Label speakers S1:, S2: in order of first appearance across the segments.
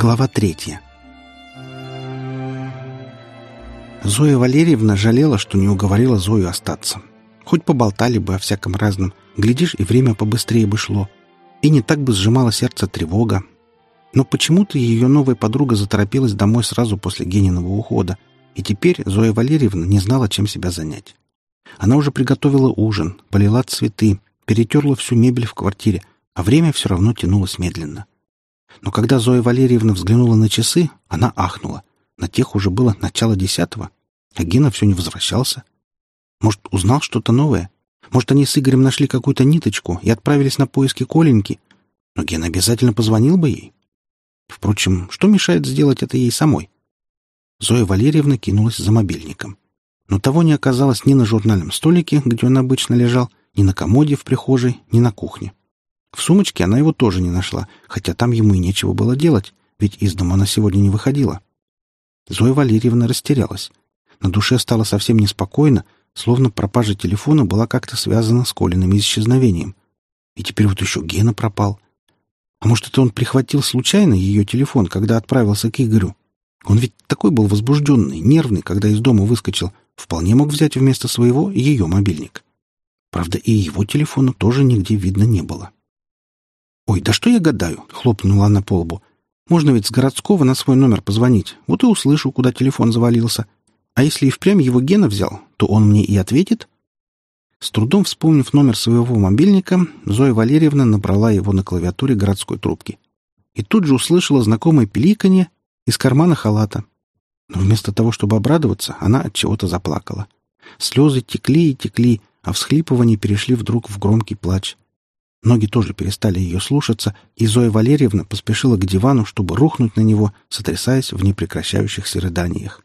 S1: Глава третья. Зоя Валерьевна жалела, что не уговорила Зою остаться. Хоть поболтали бы о всяком разном, глядишь, и время побыстрее бы шло. И не так бы сжимала сердце тревога. Но почему-то ее новая подруга заторопилась домой сразу после Гениного ухода, и теперь Зоя Валерьевна не знала, чем себя занять. Она уже приготовила ужин, полила цветы, перетерла всю мебель в квартире, а время все равно тянулось медленно. — но когда Зоя Валерьевна взглянула на часы, она ахнула. На тех уже было начало десятого, а Гена все не возвращался. Может, узнал что-то новое? Может, они с Игорем нашли какую-то ниточку и отправились на поиски Коленьки? Но Гена обязательно позвонил бы ей. Впрочем, что мешает сделать это ей самой? Зоя Валерьевна кинулась за мобильником. Но того не оказалось ни на журнальном столике, где он обычно лежал, ни на комоде в прихожей, ни на кухне. В сумочке она его тоже не нашла, хотя там ему и нечего было делать, ведь из дома она сегодня не выходила. Зоя Валерьевна растерялась. На душе стало совсем неспокойно, словно пропажа телефона была как-то связана с Колиным исчезновением. И теперь вот еще Гена пропал. А может, это он прихватил случайно ее телефон, когда отправился к Игорю? Он ведь такой был возбужденный, нервный, когда из дома выскочил. Вполне мог взять вместо своего ее мобильник. Правда, и его телефона тоже нигде видно не было. «Ой, да что я гадаю?» — хлопнула она по лбу. «Можно ведь с городского на свой номер позвонить. Вот и услышу, куда телефон завалился. А если и впрямь его Гена взял, то он мне и ответит». С трудом вспомнив номер своего мобильника, Зоя Валерьевна набрала его на клавиатуре городской трубки. И тут же услышала знакомое пиликанье из кармана халата. Но вместо того, чтобы обрадоваться, она от чего-то заплакала. Слезы текли и текли, а всхлипывания перешли вдруг в громкий плач. Ноги тоже перестали ее слушаться, и Зоя Валерьевна поспешила к дивану, чтобы рухнуть на него, сотрясаясь в непрекращающихся рыданиях.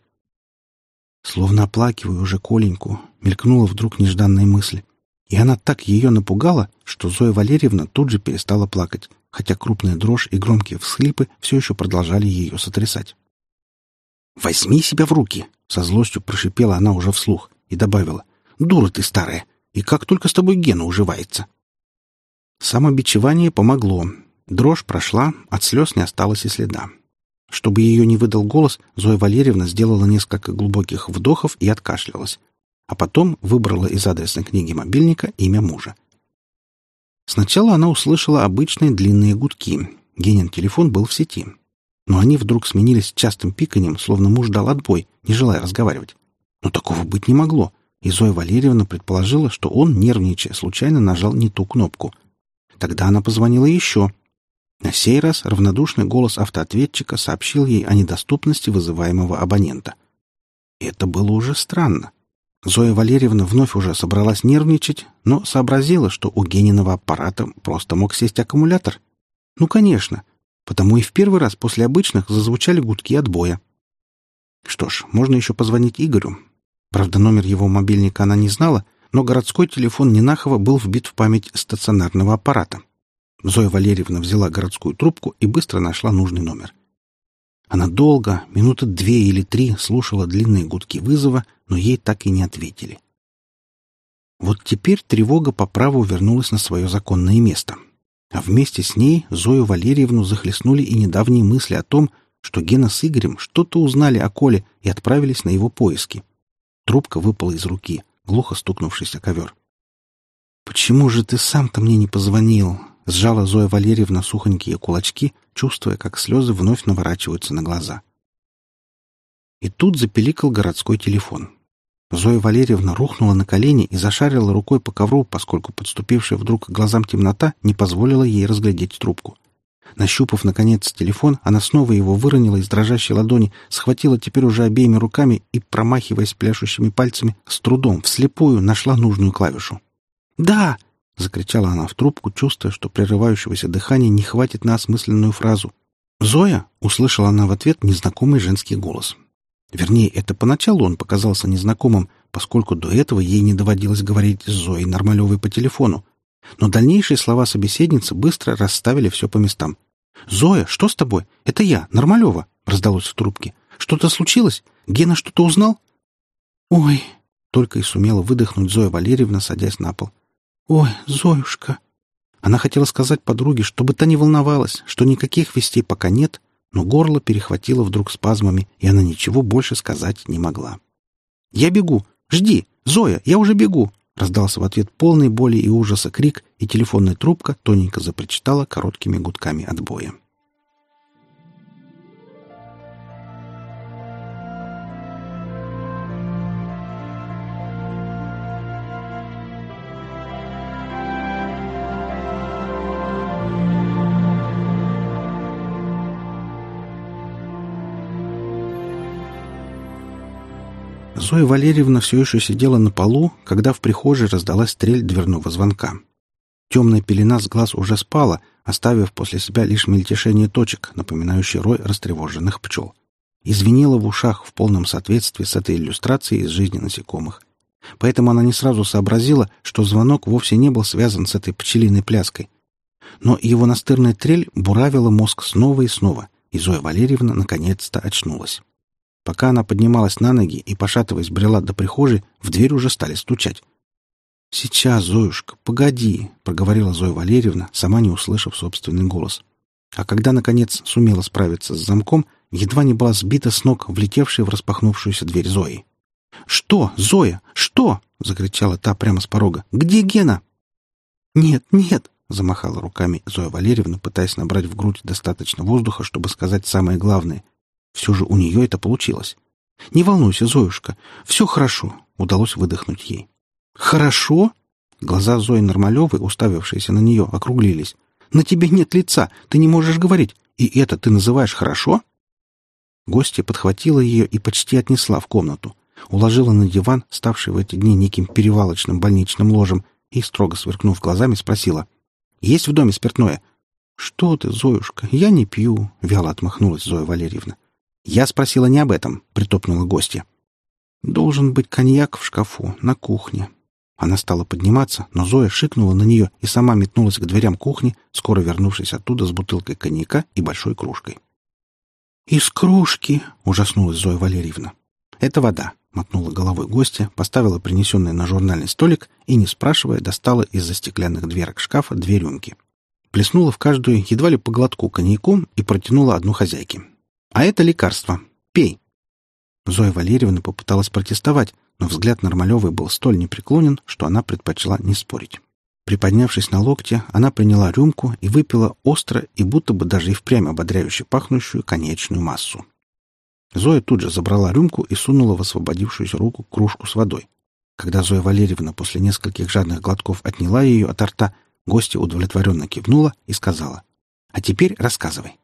S1: Словно оплакивая уже Коленьку, мелькнула вдруг нежданная мысль. И она так ее напугала, что Зоя Валерьевна тут же перестала плакать, хотя крупная дрожь и громкие всхлипы все еще продолжали ее сотрясать. «Возьми себя в руки!» — со злостью прошипела она уже вслух и добавила. «Дура ты старая! И как только с тобой Гена уживается!» Самобичевание помогло. Дрожь прошла, от слез не осталось и следа. Чтобы ее не выдал голос, Зоя Валерьевна сделала несколько глубоких вдохов и откашлялась. А потом выбрала из адресной книги мобильника имя мужа. Сначала она услышала обычные длинные гудки. Генин телефон был в сети. Но они вдруг сменились частым пиканьем, словно муж дал отбой, не желая разговаривать. Но такого быть не могло, и Зоя Валерьевна предположила, что он, нервничая, случайно нажал не ту кнопку — Тогда она позвонила еще. На сей раз равнодушный голос автоответчика сообщил ей о недоступности вызываемого абонента. Это было уже странно. Зоя Валерьевна вновь уже собралась нервничать, но сообразила, что у Гениного аппарата просто мог сесть аккумулятор. Ну, конечно. Потому и в первый раз после обычных зазвучали гудки отбоя. Что ж, можно еще позвонить Игорю. Правда, номер его мобильника она не знала, но городской телефон Нинахова был вбит в память стационарного аппарата. Зоя Валерьевна взяла городскую трубку и быстро нашла нужный номер. Она долго, минуты две или три, слушала длинные гудки вызова, но ей так и не ответили. Вот теперь тревога по праву вернулась на свое законное место. А вместе с ней Зою Валерьевну захлестнули и недавние мысли о том, что Гена с Игорем что-то узнали о Коле и отправились на его поиски. Трубка выпала из руки глухо стукнувшись о ковер. «Почему же ты сам-то мне не позвонил?» — сжала Зоя Валерьевна сухонькие кулачки, чувствуя, как слезы вновь наворачиваются на глаза. И тут запеликал городской телефон. Зоя Валерьевна рухнула на колени и зашарила рукой по ковру, поскольку подступившая вдруг к глазам темнота не позволила ей разглядеть трубку. Нащупав, наконец, телефон, она снова его выронила из дрожащей ладони, схватила теперь уже обеими руками и, промахиваясь пляшущими пальцами, с трудом, вслепую, нашла нужную клавишу. «Да!» — закричала она в трубку, чувствуя, что прерывающегося дыхания не хватит на осмысленную фразу. «Зоя!» — услышала она в ответ незнакомый женский голос. Вернее, это поначалу он показался незнакомым, поскольку до этого ей не доводилось говорить с Зоей Нормалевой по телефону, но дальнейшие слова собеседницы быстро расставили все по местам. «Зоя, что с тобой? Это я, Нормалева», — раздалось в трубке. «Что-то случилось? Гена что-то узнал?» «Ой!» — только и сумела выдохнуть Зоя Валерьевна, садясь на пол. «Ой, Зоюшка!» Она хотела сказать подруге, чтобы та не волновалась, что никаких вестей пока нет, но горло перехватило вдруг спазмами, и она ничего больше сказать не могла. «Я бегу! Жди! Зоя, я уже бегу!» Раздался в ответ полный боли и ужаса крик, и телефонная трубка тоненько запричитала короткими гудками отбоя. Зоя Валерьевна все еще сидела на полу, когда в прихожей раздалась стрель дверного звонка. Темная пелена с глаз уже спала, оставив после себя лишь мельтешение точек, напоминающий рой растревоженных пчел. И в ушах в полном соответствии с этой иллюстрацией из жизни насекомых. Поэтому она не сразу сообразила, что звонок вовсе не был связан с этой пчелиной пляской. Но его настырная трель буравила мозг снова и снова, и Зоя Валерьевна наконец-то очнулась. Пока она поднималась на ноги и, пошатываясь, брела до прихожей, в дверь уже стали стучать. «Сейчас, Зоюшка, погоди», — проговорила Зоя Валерьевна, сама не услышав собственный голос. А когда, наконец, сумела справиться с замком, едва не была сбита с ног, влетевшей в распахнувшуюся дверь Зои. «Что, Зоя? Что?» — закричала та прямо с порога. «Где Гена?» «Нет, нет!» — замахала руками Зоя Валерьевна, пытаясь набрать в грудь достаточно воздуха, чтобы сказать самое главное. Все же у нее это получилось. «Не волнуйся, Зоюшка, все хорошо», — удалось выдохнуть ей. «Хорошо?» Глаза Зои Нормалевой, уставившиеся на нее, округлились. «На тебе нет лица, ты не можешь говорить, и это ты называешь хорошо?» Гостья подхватила ее и почти отнесла в комнату, уложила на диван, ставший в эти дни неким перевалочным больничным ложем, и, строго сверкнув глазами, спросила. «Есть в доме спиртное?» «Что ты, Зоюшка, я не пью», — вяло отмахнулась Зоя Валерьевна. «Я спросила не об этом», — притопнула гостья. «Должен быть коньяк в шкафу, на кухне». Она стала подниматься, но Зоя шикнула на нее и сама метнулась к дверям кухни, скоро вернувшись оттуда с бутылкой коньяка и большой кружкой. «Из кружки!» — ужаснулась Зоя Валерьевна. «Это вода», — мотнула головой гостья, поставила принесенный на журнальный столик и, не спрашивая, достала из-за стеклянных дверок шкафа две рюмки. Плеснула в каждую едва ли по глотку коньяку и протянула одну хозяйке. А это лекарство. Пей. Зоя Валерьевна попыталась протестовать, но взгляд Нормалевой был столь непреклонен, что она предпочла не спорить. Приподнявшись на локте, она приняла рюмку и выпила остро и будто бы даже и впрямь ободряюще пахнущую конечную массу. Зоя тут же забрала рюмку и сунула в освободившуюся руку кружку с водой. Когда Зоя Валерьевна после нескольких жадных глотков отняла ее от рта, гостья удовлетворенно кивнула и сказала, «А теперь рассказывай».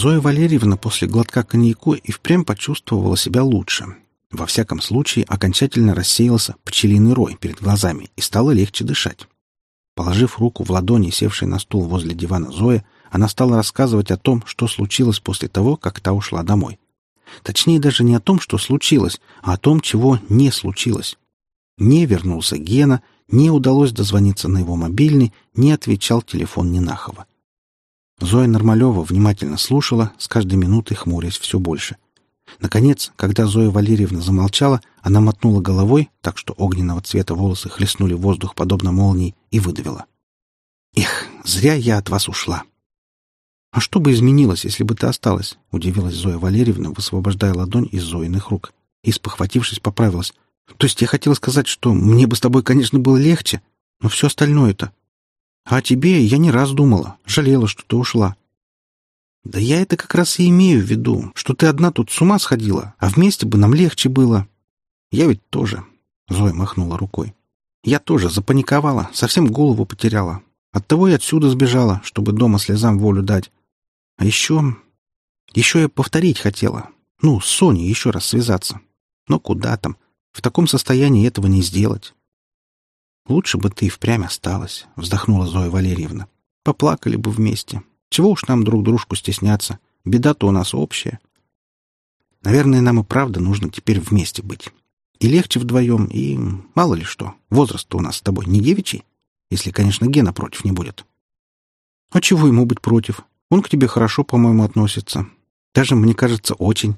S1: Зоя Валерьевна после глотка коньяку и впрямь почувствовала себя лучше. Во всяком случае, окончательно рассеялся пчелиный рой перед глазами и стало легче дышать. Положив руку в ладони, севшей на стул возле дивана Зоя, она стала рассказывать о том, что случилось после того, как та ушла домой. Точнее, даже не о том, что случилось, а о том, чего не случилось. Не вернулся Гена, не удалось дозвониться на его мобильный, не отвечал телефон Нинахова. Зоя Нормалева внимательно слушала, с каждой минутой хмурясь все больше. Наконец, когда Зоя Валерьевна замолчала, она мотнула головой, так что огненного цвета волосы хлестнули воздух подобно молнии, и выдавила. «Эх, зря я от вас ушла!» «А что бы изменилось, если бы ты осталась?» — удивилась Зоя Валерьевна, высвобождая ладонь из Зоиных рук. И, спохватившись, поправилась. «То есть я хотела сказать, что мне бы с тобой, конечно, было легче, но все остальное-то а о тебе я не раз думала, жалела, что ты ушла. Да я это как раз и имею в виду, что ты одна тут с ума сходила, а вместе бы нам легче было. Я ведь тоже. Зоя махнула рукой. Я тоже запаниковала, совсем голову потеряла. Оттого и отсюда сбежала, чтобы дома слезам волю дать. А еще... Еще я повторить хотела. Ну, с Соней еще раз связаться. Но куда там? В таком состоянии этого не сделать. «Лучше бы ты и впрямь осталась», — вздохнула Зоя Валерьевна. «Поплакали бы вместе. Чего уж нам друг дружку стесняться? Беда-то у нас общая. Наверное, нам и правда нужно теперь вместе быть. И легче вдвоем, и мало ли что. Возраст у нас с тобой не девичий. Если, конечно, Гена против не будет. А чего ему быть против? Он к тебе хорошо, по-моему, относится. Даже, мне кажется, очень.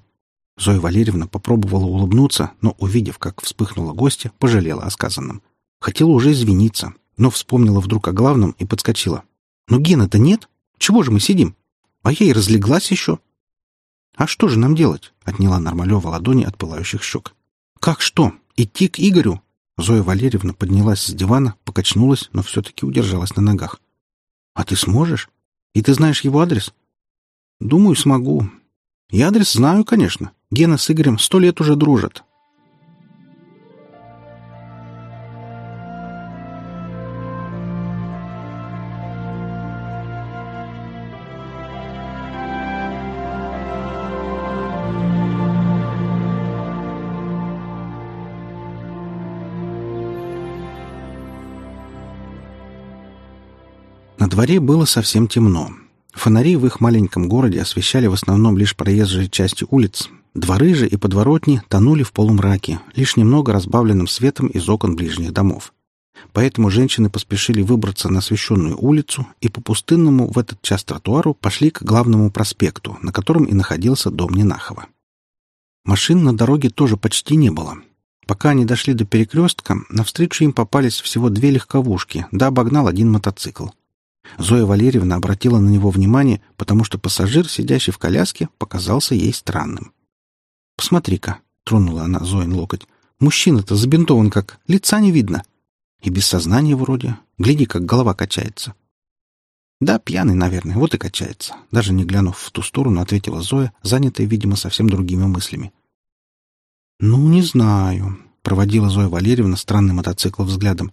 S1: Зоя Валерьевна попробовала улыбнуться, но, увидев, как вспыхнула гостья, пожалела о сказанном. Хотела уже извиниться, но вспомнила вдруг о главном и подскочила. «Ну, Гена-то нет? Чего же мы сидим? А я и разлеглась еще». «А что же нам делать?» — отняла Нормалева ладони от пылающих щек. «Как что? Идти к Игорю?» Зоя Валерьевна поднялась с дивана, покачнулась, но все-таки удержалась на ногах. «А ты сможешь? И ты знаешь его адрес?» «Думаю, смогу. И адрес знаю, конечно. Гена с Игорем сто лет уже дружат. Дворе было совсем темно. Фонари в их маленьком городе освещали в основном лишь проезжие части улиц. Дворы же и подворотни тонули в полумраке, лишь немного разбавленным светом из окон ближних домов. Поэтому женщины поспешили выбраться на освещенную улицу и по пустынному в этот час тротуару пошли к главному проспекту, на котором и находился дом Ненахова. Машин на дороге тоже почти не было. Пока они дошли до перекрестка, навстречу им попались всего две легковушки, да обогнал один мотоцикл. Зоя Валерьевна обратила на него внимание, потому что пассажир, сидящий в коляске, показался ей странным. «Посмотри-ка», — тронула она Зоин локоть, — «мужчина-то забинтован как, лица не видно. И без сознания вроде. Гляди, как голова качается». «Да, пьяный, наверное, вот и качается», — даже не глянув в ту сторону, ответила Зоя, занятая, видимо, совсем другими мыслями. «Ну, не знаю», — проводила Зоя Валерьевна странный мотоцикл взглядом.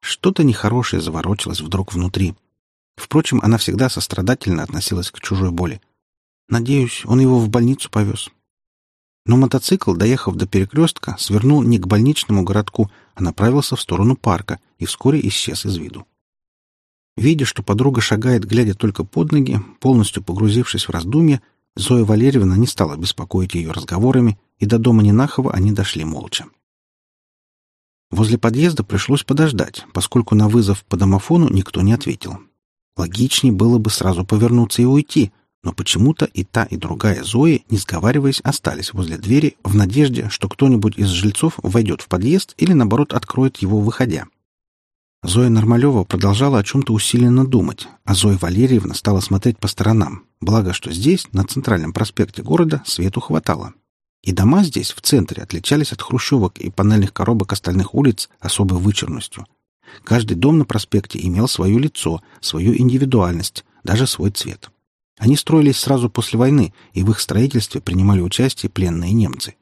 S1: Что-то нехорошее заворочилось вдруг внутри — Впрочем, она всегда сострадательно относилась к чужой боли. Надеюсь, он его в больницу повез. Но мотоцикл, доехав до перекрестка, свернул не к больничному городку, а направился в сторону парка и вскоре исчез из виду. Видя, что подруга шагает, глядя только под ноги, полностью погрузившись в раздумья, Зоя Валерьевна не стала беспокоить ее разговорами, и до дома Нинахова они дошли молча. Возле подъезда пришлось подождать, поскольку на вызов по домофону никто не ответил. Логичнее было бы сразу повернуться и уйти, но почему-то и та, и другая Зои, не сговариваясь, остались возле двери в надежде, что кто-нибудь из жильцов войдет в подъезд или, наоборот, откроет его, выходя. Зоя Нормалева продолжала о чем-то усиленно думать, а Зоя Валерьевна стала смотреть по сторонам, благо, что здесь, на центральном проспекте города, свету хватало. И дома здесь, в центре, отличались от хрущевок и панельных коробок остальных улиц особой вычурностью — Каждый дом на проспекте имел свое лицо, свою индивидуальность, даже свой цвет. Они строились сразу после войны, и в их строительстве принимали участие пленные немцы.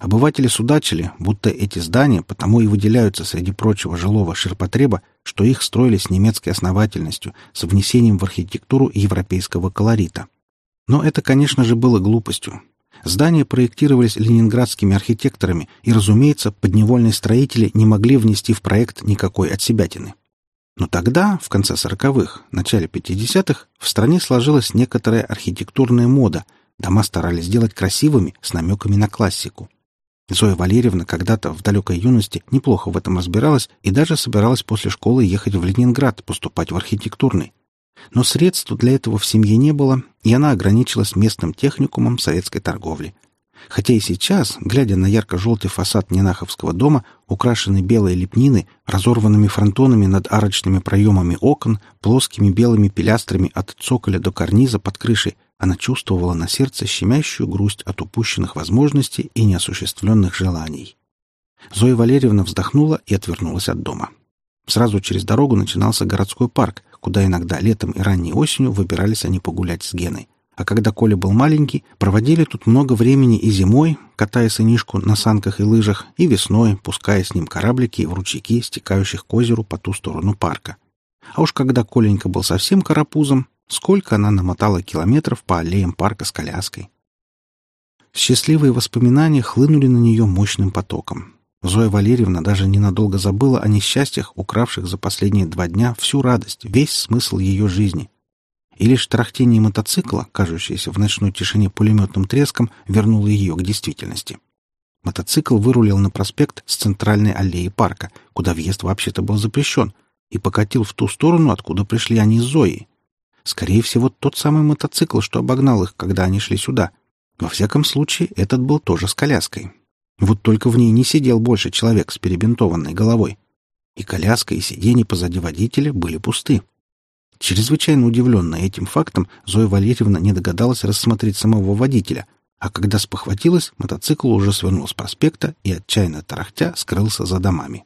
S1: Обыватели судачили, будто эти здания потому и выделяются среди прочего жилого ширпотреба, что их строили с немецкой основательностью, с внесением в архитектуру европейского колорита. Но это, конечно же, было глупостью. Здания проектировались ленинградскими архитекторами, и, разумеется, подневольные строители не могли внести в проект никакой отсебятины. Но тогда, в конце сороковых, начале пятидесятых, в стране сложилась некоторая архитектурная мода. Дома старались сделать красивыми, с намеками на классику. Зоя Валерьевна когда-то в далекой юности неплохо в этом разбиралась и даже собиралась после школы ехать в Ленинград поступать в архитектурный. Но средств для этого в семье не было, и она ограничилась местным техникумом советской торговли. Хотя и сейчас, глядя на ярко-желтый фасад Ненаховского дома, украшенный белой лепниной, разорванными фронтонами над арочными проемами окон, плоскими белыми пилястрами от цоколя до карниза под крышей, она чувствовала на сердце щемящую грусть от упущенных возможностей и неосуществленных желаний. Зоя Валерьевна вздохнула и отвернулась от дома. Сразу через дорогу начинался городской парк, куда иногда летом и ранней осенью выбирались они погулять с Геной. А когда Коля был маленький, проводили тут много времени и зимой, катая сынишку на санках и лыжах, и весной, пуская с ним кораблики в ручейки, стекающих к озеру по ту сторону парка. А уж когда Коленька был совсем карапузом, сколько она намотала километров по аллеям парка с коляской. Счастливые воспоминания хлынули на нее мощным потоком. Зоя Валерьевна даже ненадолго забыла о несчастьях, укравших за последние два дня всю радость, весь смысл ее жизни. И лишь тарахтение мотоцикла, кажущееся в ночной тишине пулеметным треском, вернуло ее к действительности. Мотоцикл вырулил на проспект с центральной аллеи парка, куда въезд вообще-то был запрещен, и покатил в ту сторону, откуда пришли они с Зоей. Скорее всего, тот самый мотоцикл, что обогнал их, когда они шли сюда. Во всяком случае, этот был тоже с коляской. Вот только в ней не сидел больше человек с перебинтованной головой. И коляска, и сиденье позади водителя были пусты. Чрезвычайно удивленная этим фактом, Зоя Валерьевна не догадалась рассмотреть самого водителя, а когда спохватилась, мотоцикл уже свернул с проспекта и, отчаянно тарахтя, скрылся за домами.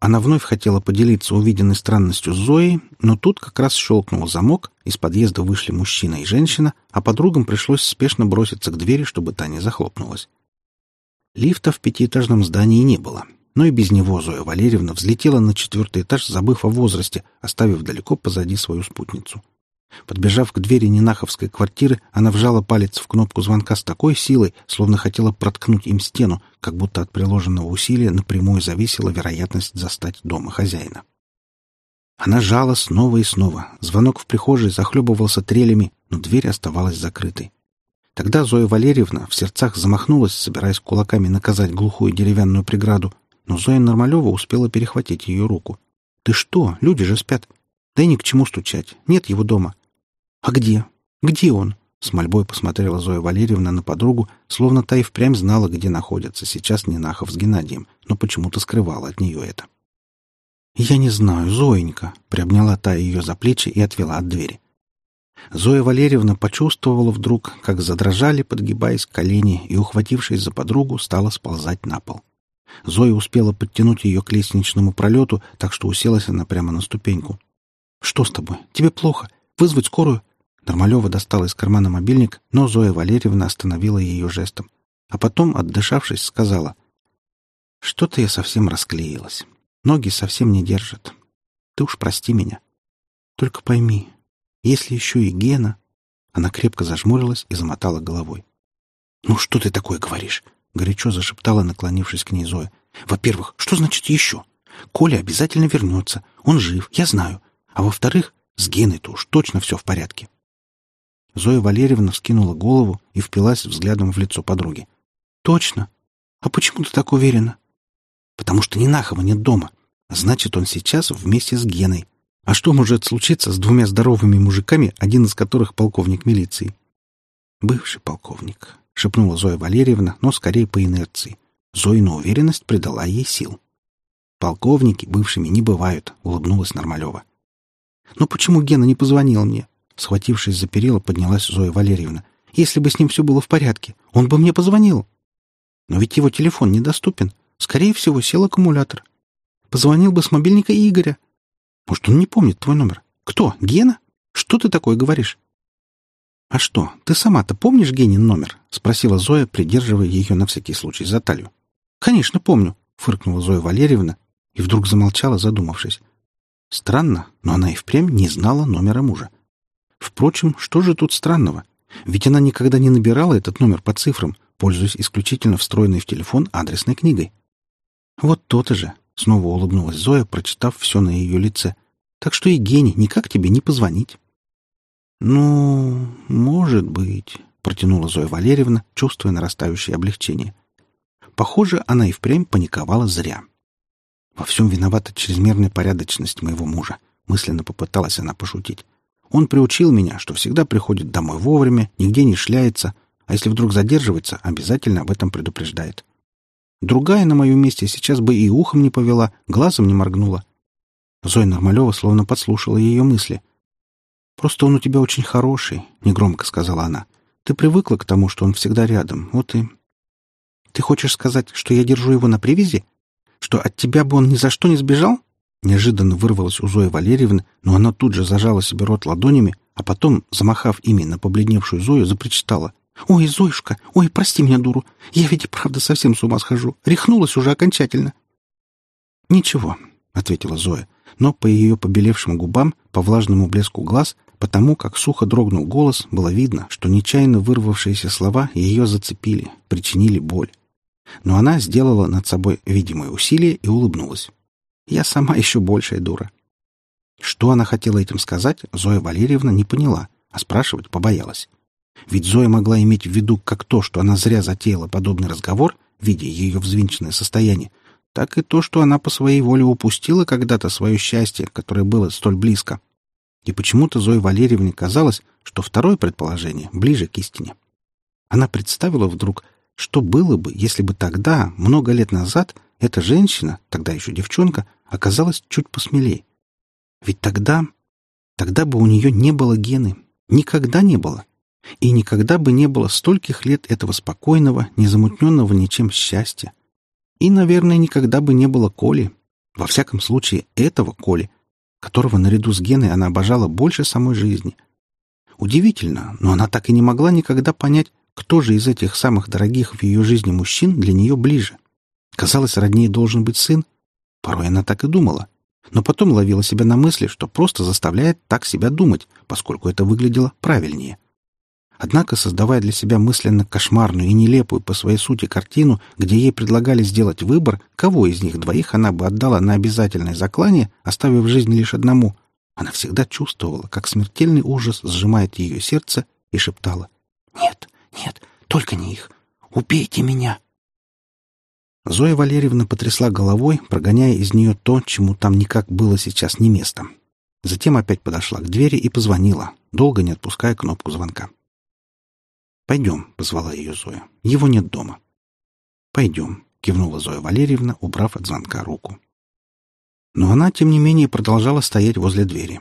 S1: Она вновь хотела поделиться увиденной странностью с Зоей, но тут как раз щелкнул замок, из подъезда вышли мужчина и женщина, а подругам пришлось спешно броситься к двери, чтобы та не захлопнулась. Лифта в пятиэтажном здании не было, но и без него Зоя Валерьевна взлетела на четвертый этаж, забыв о возрасте, оставив далеко позади свою спутницу. Подбежав к двери Нинаховской квартиры, она вжала палец в кнопку звонка с такой силой, словно хотела проткнуть им стену, как будто от приложенного усилия напрямую зависела вероятность застать дома хозяина. Она жала снова и снова. Звонок в прихожей захлебывался трелями, но дверь оставалась закрытой. Тогда Зоя Валерьевна в сердцах замахнулась, собираясь кулаками наказать глухую деревянную преграду, но Зоя Нормалева успела перехватить ее руку. «Ты что? Люди же спят. Да и ни к чему стучать. Нет его дома. «А где? Где он?» С мольбой посмотрела Зоя Валерьевна на подругу, словно та и впрямь знала, где находится сейчас Нинахов с Геннадием, но почему-то скрывала от нее это. «Я не знаю, Зоенька», — приобняла та ее за плечи и отвела от двери. Зоя Валерьевна почувствовала вдруг, как задрожали, подгибаясь колени, и, ухватившись за подругу, стала сползать на пол. Зоя успела подтянуть ее к лестничному пролету, так что уселась она прямо на ступеньку. «Что с тобой? Тебе плохо? Вызвать скорую?» Нормалева достала из кармана мобильник, но Зоя Валерьевна остановила ее жестом. А потом, отдышавшись, сказала. «Что-то я совсем расклеилась. Ноги совсем не держат. Ты уж прости меня. Только пойми, если еще и Гена...» Она крепко зажмурилась и замотала головой. «Ну что ты такое говоришь?» — горячо зашептала, наклонившись к ней Зоя. «Во-первых, что значит «еще»? Коля обязательно вернется. Он жив, я знаю. А во-вторых, с Геной-то уж точно все в порядке. Зоя Валерьевна вскинула голову и впилась взглядом в лицо подруги. «Точно? А почему ты так уверена?» «Потому что Нинахова нет дома. Значит, он сейчас вместе с Геной. А что может случиться с двумя здоровыми мужиками, один из которых полковник милиции?» «Бывший полковник», — шепнула Зоя Валерьевна, но скорее по инерции. Зоина уверенность придала ей сил. «Полковники бывшими не бывают», — улыбнулась Нормалева. «Но почему Гена не позвонил мне? Схватившись за перила, поднялась Зоя Валерьевна. «Если бы с ним все было в порядке, он бы мне позвонил». «Но ведь его телефон недоступен. Скорее всего, сел аккумулятор. Позвонил бы с мобильника Игоря. Может, он не помнит твой номер? Кто? Гена? Что ты такое говоришь?» «А что, ты сама-то помнишь Генин номер?» — спросила Зоя, придерживая ее на всякий случай за талию. «Конечно, помню», — фыркнула Зоя Валерьевна и вдруг замолчала, задумавшись. Странно, но она и впрямь не знала номера мужа. Впрочем, что же тут странного? Ведь она никогда не набирала этот номер по цифрам, пользуясь исключительно встроенной в телефон адресной книгой. «Вот то-то же!» — снова улыбнулась Зоя, прочитав все на ее лице. «Так что, Евгений, никак тебе не позвонить». «Ну, может быть», — протянула Зоя Валерьевна, чувствуя нарастающее облегчение. Похоже, она и впрямь паниковала зря. «Во всем виновата чрезмерная порядочность моего мужа», — мысленно попыталась она пошутить. Он приучил меня, что всегда приходит домой вовремя, нигде не шляется, а если вдруг задерживается, обязательно об этом предупреждает. Другая на моем месте сейчас бы и ухом не повела, глазом не моргнула. Зоя Нормалева словно подслушала ее мысли. «Просто он у тебя очень хороший», — негромко сказала она. «Ты привыкла к тому, что он всегда рядом, вот и...» «Ты хочешь сказать, что я держу его на привязи? Что от тебя бы он ни за что не сбежал?» Неожиданно вырвалось у Зои Валерьевны, но она тут же зажала себе рот ладонями, а потом, замахав ими на побледневшую Зою, запричитала. «Ой, Зоюшка, ой, прости меня, дуру. Я ведь и правда совсем с ума схожу. Рехнулась уже окончательно». «Ничего», — ответила Зоя, но по ее побелевшим губам, по влажному блеску глаз, потому как сухо дрогнул голос, было видно, что нечаянно вырвавшиеся слова ее зацепили, причинили боль. Но она сделала над собой видимое усилие и улыбнулась. Я сама еще большая дура. Что она хотела этим сказать, Зоя Валерьевна не поняла, а спрашивать побоялась. Ведь Зоя могла иметь в виду как то, что она зря затеяла подобный разговор, видя ее взвинченное состояние, так и то, что она по своей воле упустила когда-то свое счастье, которое было столь близко. И почему-то Зое Валерьевне казалось, что второе предположение ближе к истине. Она представила вдруг, что было бы, если бы тогда, много лет назад, эта женщина, тогда еще девчонка, оказалась чуть посмелее. Ведь тогда... Тогда бы у нее не было гены. Никогда не было. И никогда бы не было стольких лет этого спокойного, незамутненного ничем счастья. И, наверное, никогда бы не было Коли. Во всяком случае, этого Коли, которого наряду с Геной она обожала больше самой жизни. Удивительно, но она так и не могла никогда понять, кто же из этих самых дорогих в ее жизни мужчин для нее ближе. Казалось, роднее должен быть сын. Порой она так и думала. Но потом ловила себя на мысли, что просто заставляет так себя думать, поскольку это выглядело правильнее. Однако, создавая для себя мысленно кошмарную и нелепую по своей сути картину, где ей предлагали сделать выбор, кого из них двоих она бы отдала на обязательное заклание, оставив жизнь лишь одному, она всегда чувствовала, как смертельный ужас сжимает ее сердце и шептала «Нет, нет, только не их! Убейте меня!» Зоя Валерьевна потрясла головой, прогоняя из нее то, чему там никак было сейчас не место. Затем опять подошла к двери и позвонила, долго не отпуская кнопку звонка. «Пойдем», — позвала ее Зоя. «Его нет дома». «Пойдем», — кивнула Зоя Валерьевна, убрав от звонка руку. Но она, тем не менее, продолжала стоять возле двери.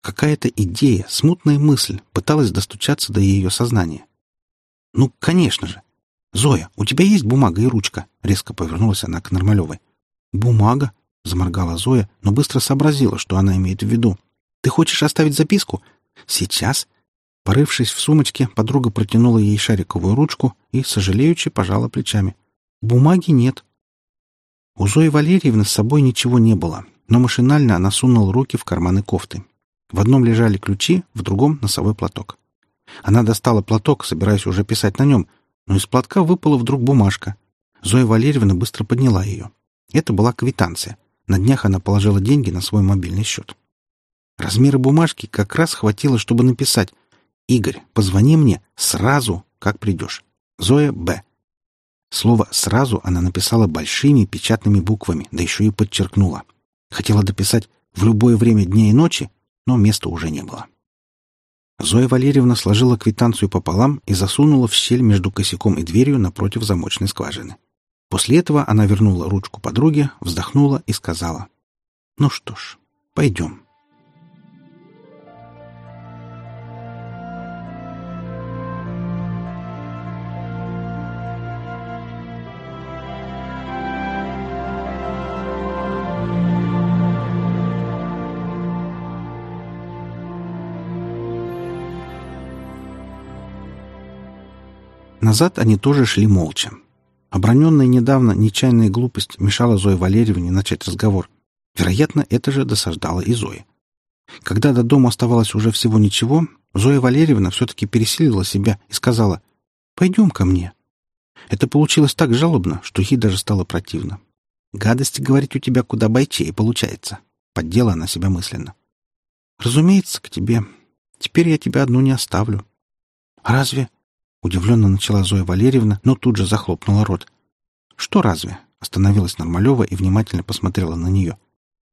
S1: Какая-то идея, смутная мысль пыталась достучаться до ее сознания. «Ну, конечно же! Зоя, у тебя есть бумага и ручка?» Резко повернулась она к Нормалевой. «Бумага?» — заморгала Зоя, но быстро сообразила, что она имеет в виду. «Ты хочешь оставить записку?» «Сейчас?» Порывшись в сумочке, подруга протянула ей шариковую ручку и, сожалеючи, пожала плечами. «Бумаги нет». У Зои Валерьевны с собой ничего не было, но машинально она сунула руки в карманы кофты. В одном лежали ключи, в другом — носовой платок. Она достала платок, собираясь уже писать на нем, но из платка выпала вдруг бумажка. Зоя Валерьевна быстро подняла ее. Это была квитанция. На днях она положила деньги на свой мобильный счет. Размера бумажки как раз хватило, чтобы написать Игорь, позвони мне сразу, как придешь. Зоя Б. Слово «сразу» она написала большими печатными буквами, да еще и подчеркнула. Хотела дописать «в любое время дня и ночи», но места уже не было. Зоя Валерьевна сложила квитанцию пополам и засунула в щель между косяком и дверью напротив замочной скважины. После этого она вернула ручку подруге, вздохнула и сказала. «Ну что ж, пойдем». Назад они тоже шли молча. Оброненная недавно нечаянная глупость мешала Зое Валерьевне начать разговор. Вероятно, это же досаждало и Зое. Когда до дома оставалось уже всего ничего, Зоя Валерьевна все-таки пересилила себя и сказала «Пойдем ко мне». Это получилось так жалобно, что ей даже стало противно. «Гадости говорить у тебя куда бойчее получается», — поддела она себя мысленно. «Разумеется, к тебе. Теперь я тебя одну не оставлю». «Разве?» Удивленно начала Зоя Валерьевна, но тут же захлопнула рот. «Что разве?» — остановилась Нормалева и внимательно посмотрела на нее.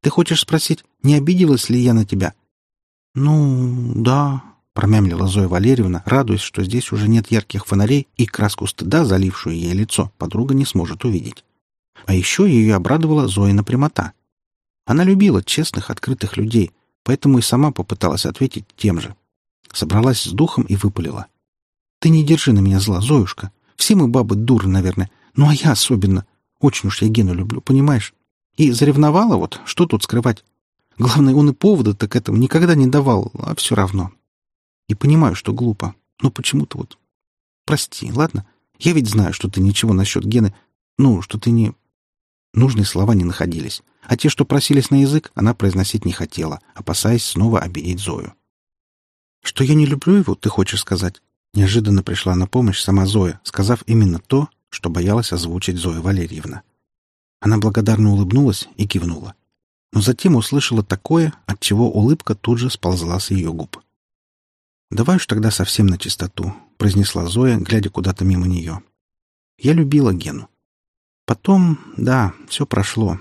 S1: «Ты хочешь спросить, не обиделась ли я на тебя?» «Ну, да», — промямлила Зоя Валерьевна, радуясь, что здесь уже нет ярких фонарей и краску стыда, залившую ей лицо, подруга не сможет увидеть. А еще ее обрадовала Зоина прямота. Она любила честных, открытых людей, поэтому и сама попыталась ответить тем же. Собралась с духом и выпалила. Ты не держи на меня зла, Зоюшка. Все мы бабы дуры, наверное. Ну, а я особенно. Очень уж я Гену люблю, понимаешь? И заревновала вот, что тут скрывать. Главное, он и повода-то к этому никогда не давал, а все равно. И понимаю, что глупо. Но почему-то вот... Прости, ладно? Я ведь знаю, что ты ничего насчет Гены... Ну, что ты не... Нужные слова не находились. А те, что просились на язык, она произносить не хотела, опасаясь снова обидеть Зою. «Что я не люблю его, ты хочешь сказать?» Неожиданно пришла на помощь сама Зоя, сказав именно то, что боялась озвучить Зоя Валерьевна. Она благодарно улыбнулась и кивнула. Но затем услышала такое, от чего улыбка тут же сползла с ее губ. «Давай уж тогда совсем на чистоту», — произнесла Зоя, глядя куда-то мимо нее. «Я любила Гену. Потом, да, все прошло.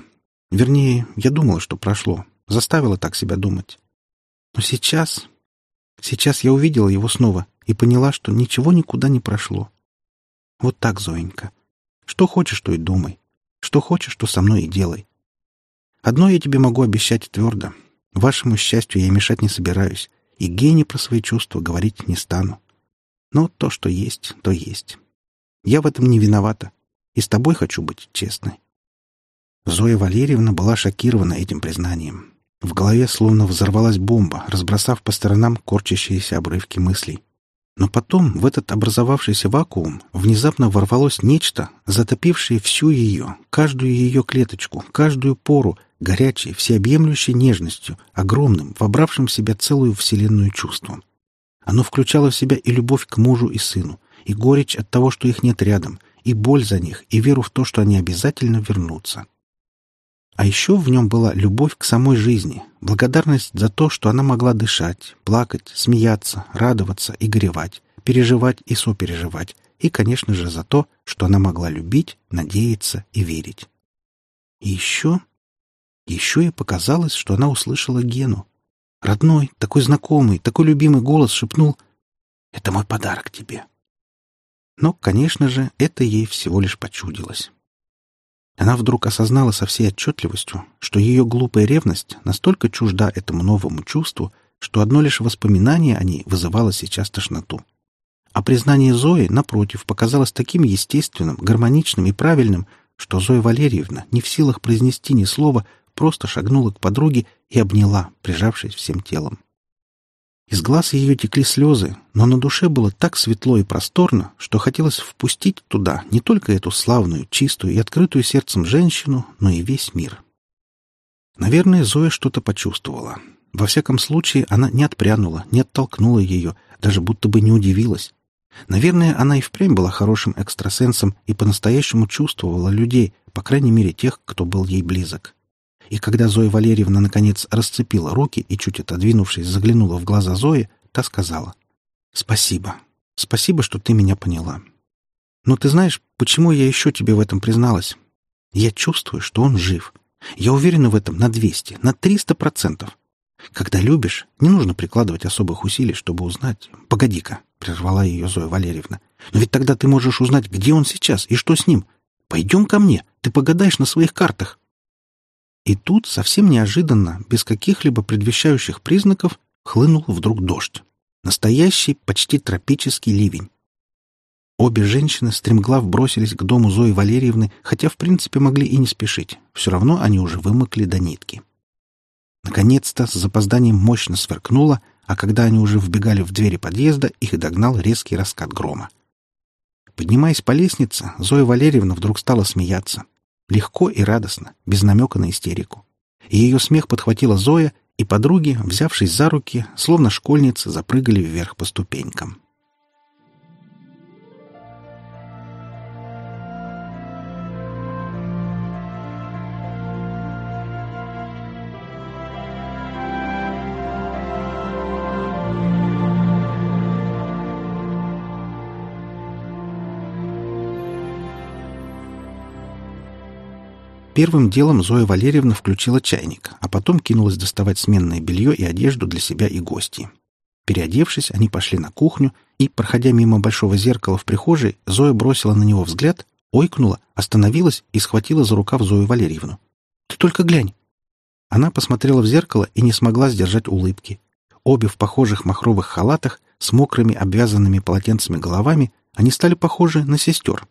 S1: Вернее, я думала, что прошло. Заставила так себя думать. Но сейчас... Сейчас я увидела его снова и поняла, что ничего никуда не прошло. Вот так, Зоенька. Что хочешь, то и думай. Что хочешь, то со мной и делай. Одно я тебе могу обещать твердо. Вашему счастью я мешать не собираюсь, и гений про свои чувства говорить не стану. Но то, что есть, то есть. Я в этом не виновата, и с тобой хочу быть честной. Зоя Валерьевна была шокирована этим признанием. В голове словно взорвалась бомба, разбросав по сторонам корчащиеся обрывки мыслей. Но потом в этот образовавшийся вакуум внезапно ворвалось нечто, затопившее всю ее, каждую ее клеточку, каждую пору, горячей, всеобъемлющей нежностью, огромным, вобравшим в себя целую вселенную чувством. Оно включало в себя и любовь к мужу и сыну, и горечь от того, что их нет рядом, и боль за них, и веру в то, что они обязательно вернутся. А еще в нем была любовь к самой жизни, благодарность за то, что она могла дышать, плакать, смеяться, радоваться и горевать, переживать и сопереживать, и, конечно же, за то, что она могла любить, надеяться и верить. И еще... Еще ей показалось, что она услышала Гену. Родной, такой знакомый, такой любимый голос шепнул «Это мой подарок тебе». Но, конечно же, это ей всего лишь почудилось. Она вдруг осознала со всей отчетливостью, что ее глупая ревность настолько чужда этому новому чувству, что одно лишь воспоминание о ней вызывало сейчас тошноту. А признание Зои, напротив, показалось таким естественным, гармоничным и правильным, что Зоя Валерьевна, не в силах произнести ни слова, просто шагнула к подруге и обняла, прижавшись всем телом. Из глаз ее текли слезы, но на душе было так светло и просторно, что хотелось впустить туда не только эту славную, чистую и открытую сердцем женщину, но и весь мир. Наверное, Зоя что-то почувствовала. Во всяком случае, она не отпрянула, не оттолкнула ее, даже будто бы не удивилась. Наверное, она и впрямь была хорошим экстрасенсом и по-настоящему чувствовала людей, по крайней мере тех, кто был ей близок. И когда Зоя Валерьевна наконец расцепила руки и, чуть отодвинувшись, заглянула в глаза Зои, та сказала «Спасибо. Спасибо, что ты меня поняла. Но ты знаешь, почему я еще тебе в этом призналась? Я чувствую, что он жив. Я уверена в этом на 200, на 300 процентов. Когда любишь, не нужно прикладывать особых усилий, чтобы узнать. Погоди-ка, — прервала ее Зоя Валерьевна. Но ведь тогда ты можешь узнать, где он сейчас и что с ним. Пойдем ко мне, ты погадаешь на своих картах. И тут, совсем неожиданно, без каких-либо предвещающих признаков, хлынул вдруг дождь. Настоящий, почти тропический ливень. Обе женщины стремглав бросились к дому Зои Валерьевны, хотя, в принципе, могли и не спешить. Все равно они уже вымокли до нитки. Наконец-то с запозданием мощно сверкнуло, а когда они уже вбегали в двери подъезда, их догнал резкий раскат грома. Поднимаясь по лестнице, Зоя Валерьевна вдруг стала смеяться. Легко и радостно, без намека на истерику. И ее смех подхватила Зоя, и подруги, взявшись за руки, словно школьницы, запрыгали вверх по ступенькам. Первым делом Зоя Валерьевна включила чайник, а потом кинулась доставать сменное белье и одежду для себя и гостей. Переодевшись, они пошли на кухню, и, проходя мимо большого зеркала в прихожей, Зоя бросила на него взгляд, ойкнула, остановилась и схватила за рукав Зою Валерьевну. «Ты только глянь!» Она посмотрела в зеркало и не смогла сдержать улыбки. Обе в похожих махровых халатах, с мокрыми обвязанными полотенцами головами, они стали похожи на сестер.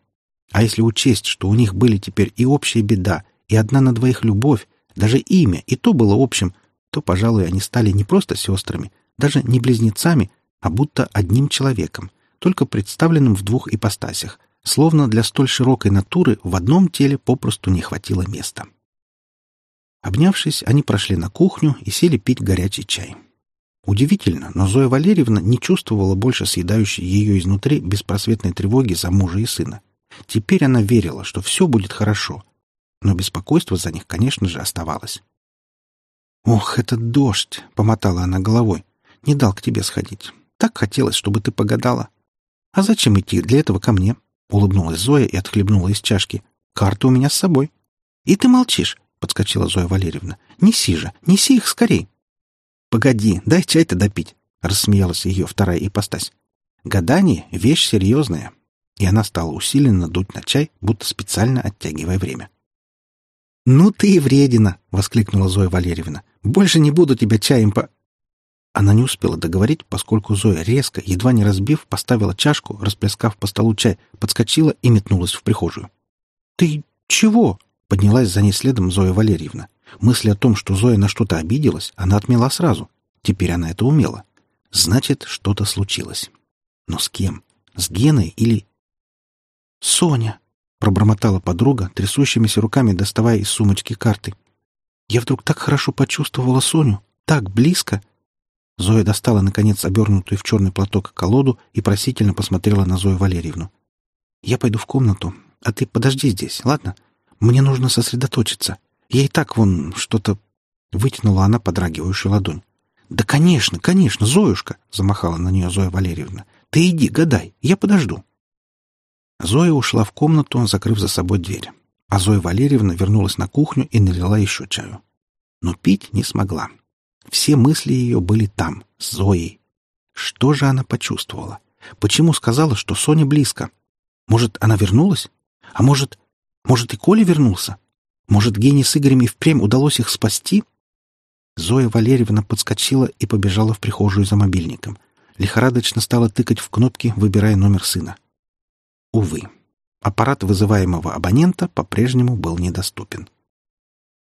S1: А если учесть, что у них были теперь и общая беда, и одна на двоих любовь, даже имя, и то было общим, то, пожалуй, они стали не просто сестрами, даже не близнецами, а будто одним человеком, только представленным в двух ипостасях, словно для столь широкой натуры в одном теле попросту не хватило места. Обнявшись, они прошли на кухню и сели пить горячий чай. Удивительно, но Зоя Валерьевна не чувствовала больше съедающей ее изнутри беспросветной тревоги за мужа и сына. Теперь она верила, что все будет хорошо, но беспокойство за них, конечно же, оставалось. «Ох, этот дождь!» — помотала она головой. «Не дал к тебе сходить. Так хотелось, чтобы ты погадала». «А зачем идти для этого ко мне?» — улыбнулась Зоя и отхлебнула из чашки. Карта у меня с собой». «И ты молчишь», — подскочила Зоя Валерьевна. «Неси же, неси их скорей». «Погоди, дай чай-то допить», — рассмеялась ее вторая ипостась. «Гадание — вещь серьезная». И она стала усиленно дуть на чай, будто специально оттягивая время. «Ну ты и вредина!» — воскликнула Зоя Валерьевна. «Больше не буду тебя чаем по...» Она не успела договорить, поскольку Зоя резко, едва не разбив, поставила чашку, расплескав по столу чай, подскочила и метнулась в прихожую. «Ты чего?» — поднялась за ней следом Зоя Валерьевна. Мысль о том, что Зоя на что-то обиделась, она отмела сразу. Теперь она это умела. Значит, что-то случилось. Но с кем? С Геной или... «Соня!» — пробормотала подруга, трясущимися руками доставая из сумочки карты. «Я вдруг так хорошо почувствовала Соню, так близко!» Зоя достала, наконец, обернутую в черный платок колоду и просительно посмотрела на Зою Валерьевну. «Я пойду в комнату, а ты подожди здесь, ладно? Мне нужно сосредоточиться. Я и так вон что-то...» Вытянула она подрагивающую ладонь. «Да, конечно, конечно, Зоюшка!» — замахала на нее Зоя Валерьевна. «Ты иди, гадай, я подожду». Зоя ушла в комнату, закрыв за собой дверь. А Зоя Валерьевна вернулась на кухню и налила еще чаю. Но пить не смогла. Все мысли ее были там, с Зоей. Что же она почувствовала? Почему сказала, что Соня близко? Может, она вернулась? А может, может и Коля вернулся? Может, Гене с Игорем и впрямь удалось их спасти? Зоя Валерьевна подскочила и побежала в прихожую за мобильником. Лихорадочно стала тыкать в кнопки, выбирая номер сына. Увы, аппарат вызываемого абонента по-прежнему был недоступен.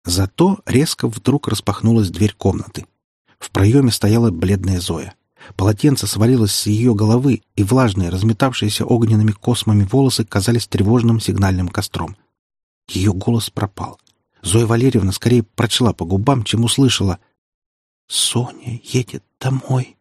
S1: Зато резко вдруг распахнулась дверь комнаты. В проеме стояла бледная Зоя. Полотенце свалилось с ее головы, и влажные, разметавшиеся огненными космами волосы казались тревожным сигнальным костром. Ее голос пропал. Зоя Валерьевна скорее прочла по губам, чем услышала. «Соня едет домой».